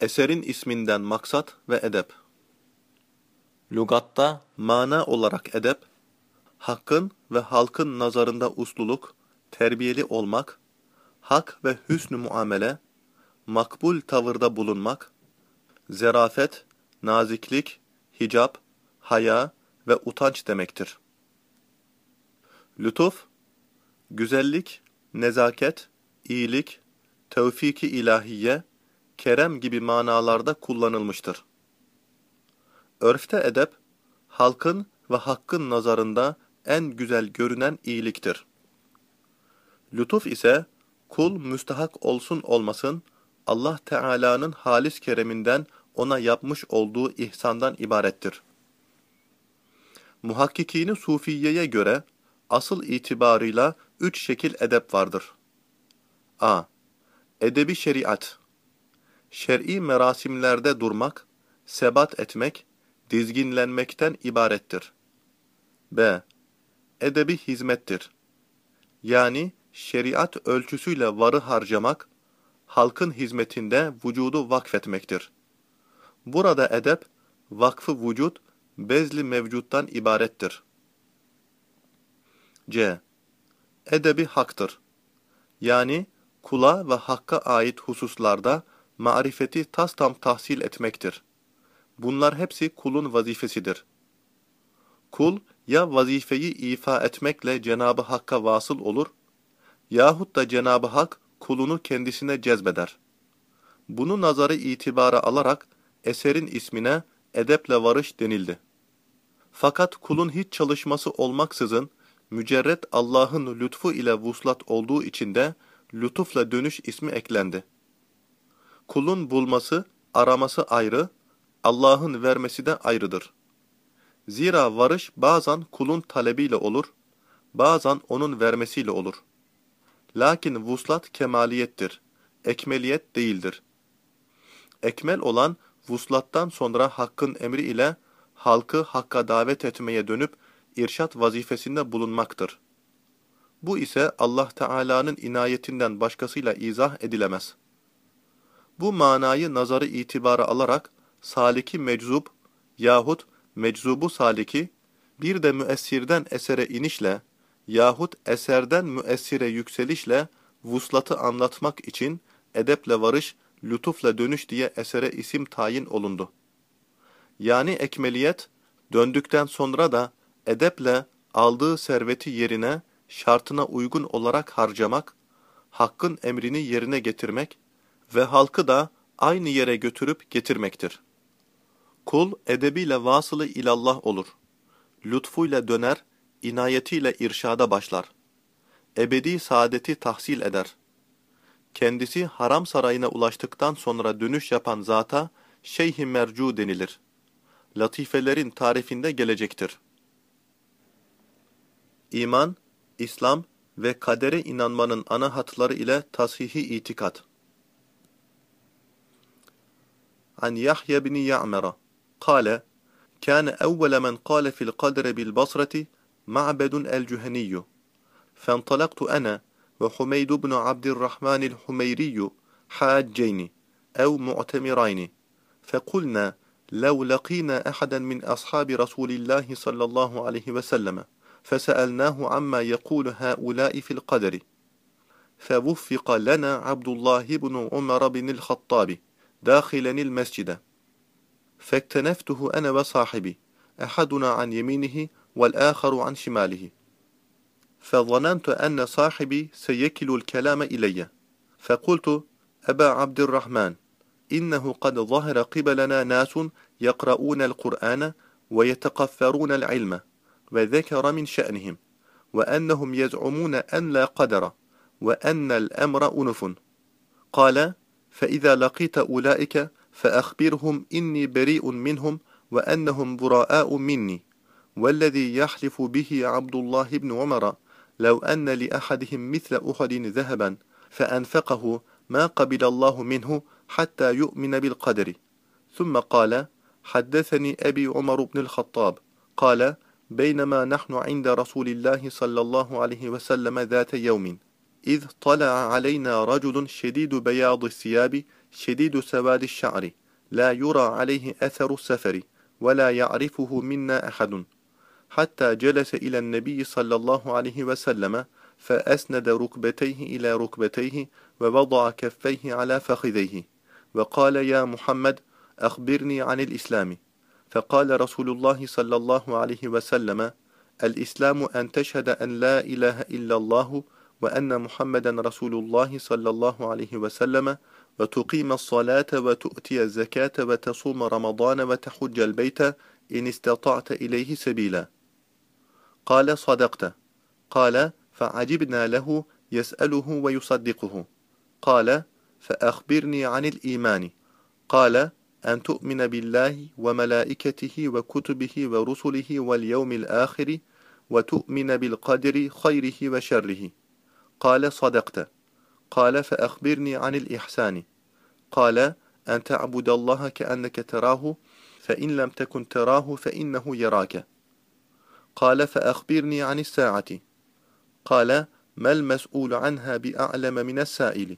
Eserin isminden maksat ve edep. Lugatta mana olarak edep, hakkın ve halkın nazarında usluluk, terbiyeli olmak, hak ve hüsnü muamele, makbul tavırda bulunmak, zerafet, naziklik, hicap, haya ve utanç demektir. Lütuf, güzellik, nezaket, iyilik, tevfiki ilahiye, kerem gibi manalarda kullanılmıştır. Örfte edep, halkın ve hakkın nazarında en güzel görünen iyiliktir. Lütuf ise, kul müstahak olsun olmasın, Allah Teala'nın halis kereminden ona yapmış olduğu ihsandan ibarettir. Muhakkikini Sufiye'ye göre, asıl itibarıyla üç şekil edep vardır. a. Edebi şeriat Şer'i merasimlerde durmak, sebat etmek, dizginlenmekten ibarettir. b. Edebi hizmettir. Yani şeriat ölçüsüyle varı harcamak, halkın hizmetinde vücudu vakfetmektir. Burada edep, vakfı vücut, bezli mevcuttan ibarettir. C. Edebi haktır. Yani kula ve hakka ait hususlarda marifeti tas tam tahsil etmektir. Bunlar hepsi kulun vazifesidir. Kul ya vazifeyi ifa etmekle Cenabı Hakk'a vasıl olur yahut da Cenabı Hak kulunu kendisine cezbeder. Bunu nazarı itibara alarak eserin ismine edeple varış denildi. Fakat kulun hiç çalışması olmaksızın mücerret Allah'ın lütfu ile vuslat olduğu için de lütufla dönüş ismi eklendi. Kulun bulması, araması ayrı, Allah'ın vermesi de ayrıdır. Zira varış bazen kulun talebiyle olur, bazen onun vermesiyle olur. Lakin vuslat kemaliyettir, ekmeliyet değildir. Ekmel olan vuslattan sonra hakkın emri ile halkı hakka davet etmeye dönüp irşat vazifesinde bulunmaktır. Bu ise Allah Teala'nın inayetinden başkasıyla izah edilemez. Bu manayı nazarı itibara alarak saliki meczup yahut meczubu saliki bir de müessirden esere inişle yahut eserden müessire yükselişle vuslatı anlatmak için edeple varış, lütufla dönüş diye esere isim tayin olundu. Yani ekmeliyet, döndükten sonra da edeple aldığı serveti yerine, şartına uygun olarak harcamak, hakkın emrini yerine getirmek ve halkı da aynı yere götürüp getirmektir. Kul edebiyle vasılı ilallah olur. Lütfuyla döner, inayetiyle irşada başlar. Ebedi saadeti tahsil eder. Kendisi haram sarayına ulaştıktan sonra dönüş yapan zata şeyh-i mercu denilir. Latifelerin tarifinde gelecektir. İman, İslam ve kadere inanmanın ana hatları ile tashihi itikat. An Yahya bin Ya'mera قال كان أول من قال في القدر بالبصرة معبد الجهني. فانطلقت أنا وحميد بن عبد الرحمن الحميري حاجين أو معتمرين. فقلنا لو لقينا أحدا من أصحاب رسول الله صلى الله عليه وسلم فسألناه عما يقول هؤلاء في القدر. فوفق لنا عبد الله بن عمر بن الخطاب. داخلا المسجد. فاكتنفته أنا وصاحبي أحدنا عن يمينه والآخر عن شماله. فظننت أن صاحبي سيكل الكلام إلي. فقلت أبا عبد الرحمن إنه قد ظهر قبلنا ناس يقرؤون القرآن ويتقفرون العلم وذكر من شأنهم وأنهم يزعمون أن لا قدر وأن الأمر أنف. قال فإذا لقيت أولئك فأخبرهم إني بريء منهم وأنهم براء مني. والذي يحلف به عبد الله بن عمر لو أن لأحدهم مثل أحد ذهبا فأنفقه ما قبل الله منه حتى يؤمن بالقدر. ثم قال حدثني أبي عمر بن الخطاب. قال بينما نحن عند رسول الله صلى الله عليه وسلم ذات يوم إذ طلع علينا رجل شديد بياض الثياب شديد سواد الشعر لا يرى عليه أثر السفر ولا يعرفه منا أحد. حتى جلس إلى النبي صلى الله عليه وسلم فأسند ركبتيه إلى ركبتيه ووضع كفيه على فخذيه وقال يا محمد أخبرني عن الإسلام. فقال رسول الله صلى الله عليه وسلم الإسلام أن تشهد أن لا إله إلا الله وأن محمدا رسول الله صلى الله عليه وسلم وتقيم الصلاة وتؤتي الزكاة وتصوم رمضان وتحج البيت إن استطعت إليه سبيلا. قال صدقت. قال فعجبنا له يسأله ويصدقه. قال فأخبرني عن الإيمان. قال أن تؤمن بالله وملائكته وكتبه ورسله واليوم الآخر وتؤمن بالقدر خيره وشره. قال صدقت. قال فأخبرني عن الإحسان. قال أن تعبد الله كأنك تراه فإن لم تكن تراه فإنه يراك. قال فأخبرني عن الساعة. قال ما المسؤول عنها بأعلم من السائل؟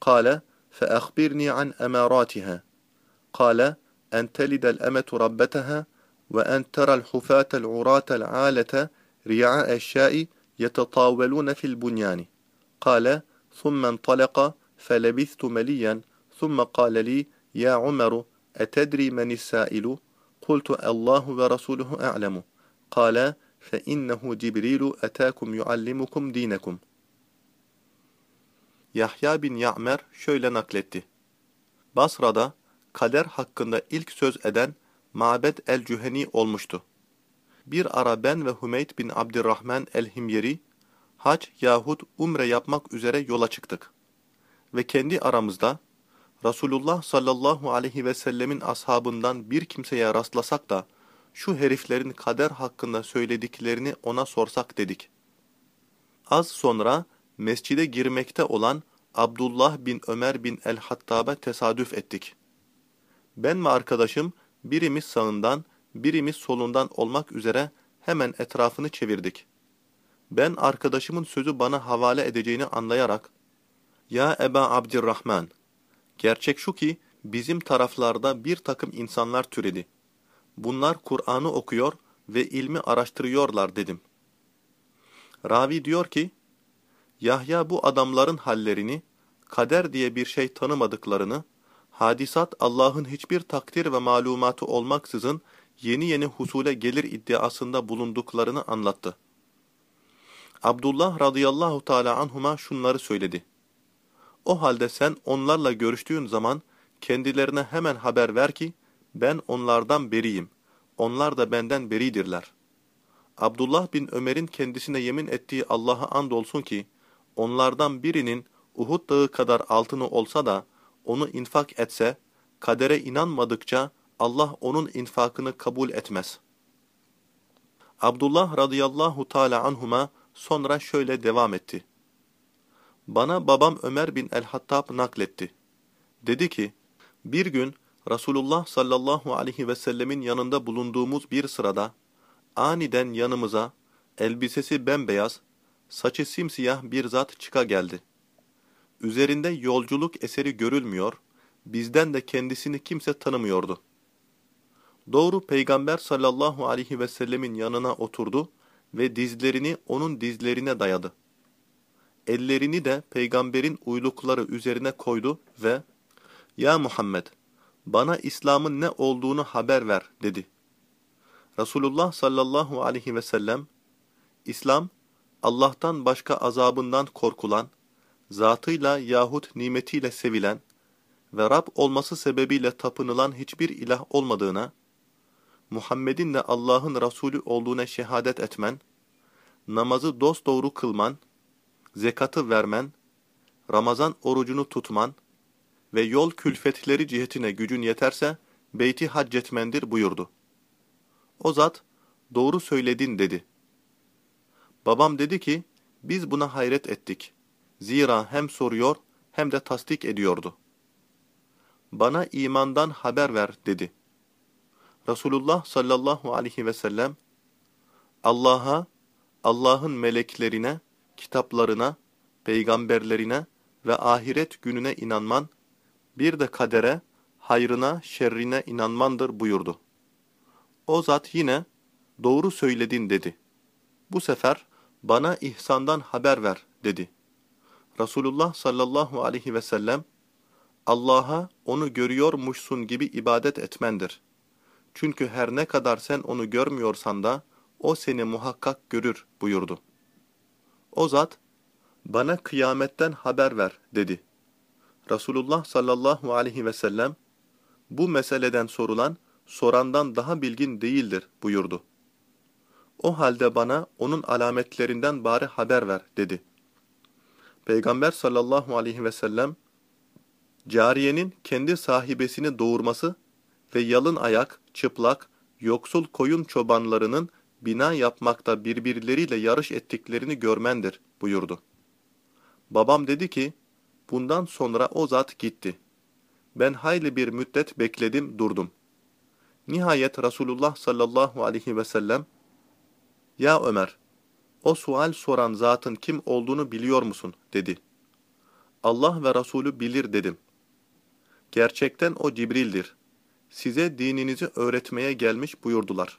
قال فأخبرني عن أماراتها. قال أن تلد الأمة ربتها وأن ترى الحفاة العراة العالة ريعاء الشاء يتطاولون في البنيان قال ثم انطلق فلبثت مليا ثم قال لي يا عمر أتدري من السائل قلت الله ورسوله أعلم قال فإنه جبريل أتاكم يعلمكم دينكم Yahya bin Ya'mer şöyle nakletti. Basra'da kader hakkında ilk söz eden Ma'bed el-Cüheni olmuştu. Bir ara ben ve Hümeyt bin Abdurrahman el-Himyeri, hac yahut umre yapmak üzere yola çıktık. Ve kendi aramızda, Resulullah sallallahu aleyhi ve sellemin ashabından bir kimseye rastlasak da, şu heriflerin kader hakkında söylediklerini ona sorsak dedik. Az sonra mescide girmekte olan Abdullah bin Ömer bin el-Hattab'a tesadüf ettik. Ben ve arkadaşım birimiz sağından, birimiz solundan olmak üzere hemen etrafını çevirdik. Ben arkadaşımın sözü bana havale edeceğini anlayarak, ''Ya Eba Abdirrahman, gerçek şu ki bizim taraflarda bir takım insanlar türedi. Bunlar Kur'an'ı okuyor ve ilmi araştırıyorlar.'' dedim. Ravi diyor ki, Yahya bu adamların hallerini, kader diye bir şey tanımadıklarını, hadisat Allah'ın hiçbir takdir ve malumatı olmaksızın yeni yeni husule gelir iddiasında bulunduklarını anlattı. Abdullah radıyallahu teala anhuma şunları söyledi. O halde sen onlarla görüştüğün zaman kendilerine hemen haber ver ki ben onlardan beriyim. Onlar da benden beridirler. Abdullah bin Ömer'in kendisine yemin ettiği Allah'a andolsun ki onlardan birinin Uhud dağı kadar altını olsa da onu infak etse, kadere inanmadıkça Allah onun infakını kabul etmez. Abdullah radıyallahu taala anhuma sonra şöyle devam etti. Bana babam Ömer bin el-Hattab nakletti. Dedi ki, bir gün Resulullah sallallahu aleyhi ve sellemin yanında bulunduğumuz bir sırada, aniden yanımıza, elbisesi bembeyaz, saçı simsiyah bir zat çıka geldi. Üzerinde yolculuk eseri görülmüyor, bizden de kendisini kimse tanımıyordu. Doğru Peygamber sallallahu aleyhi ve sellemin yanına oturdu ve dizlerini onun dizlerine dayadı. Ellerini de peygamberin uylukları üzerine koydu ve ''Ya Muhammed, bana İslam'ın ne olduğunu haber ver.'' dedi. Resulullah sallallahu aleyhi ve sellem, İslam, Allah'tan başka azabından korkulan, zatıyla yahut nimetiyle sevilen ve Rab olması sebebiyle tapınılan hiçbir ilah olmadığına, Muhammed'in de Allah'ın Resulü olduğuna şehadet etmen, namazı dosdoğru kılman, zekatı vermen, Ramazan orucunu tutman ve yol külfetleri cihetine gücün yeterse beyti haccetmendir buyurdu. O zat, doğru söyledin dedi. Babam dedi ki, biz buna hayret ettik. Zira hem soruyor hem de tasdik ediyordu. Bana imandan haber ver dedi. Resulullah sallallahu aleyhi ve sellem, Allah'a, Allah'ın meleklerine, kitaplarına, peygamberlerine ve ahiret gününe inanman, bir de kadere, hayrına, şerrine inanmandır buyurdu. O zat yine, doğru söyledin dedi. Bu sefer, bana ihsandan haber ver dedi. Resulullah sallallahu aleyhi ve sellem, Allah'a onu görüyormuşsun gibi ibadet etmendir. Çünkü her ne kadar sen onu görmüyorsan da, o seni muhakkak görür buyurdu. O zat, bana kıyametten haber ver dedi. Resulullah sallallahu aleyhi ve sellem, bu meseleden sorulan, sorandan daha bilgin değildir buyurdu. O halde bana onun alametlerinden bari haber ver dedi. Peygamber sallallahu aleyhi ve sellem, cariyenin kendi sahibesini doğurması ve yalın ayak, çıplak, yoksul koyun çobanlarının bina yapmakta birbirleriyle yarış ettiklerini görmendir buyurdu. Babam dedi ki, bundan sonra o zat gitti. Ben hayli bir müddet bekledim durdum. Nihayet Resulullah sallallahu aleyhi ve sellem, Ya Ömer, o sual soran zatın kim olduğunu biliyor musun? dedi. Allah ve Resulü bilir dedim. Gerçekten o Cibril'dir. Size dininizi öğretmeye gelmiş buyurdular.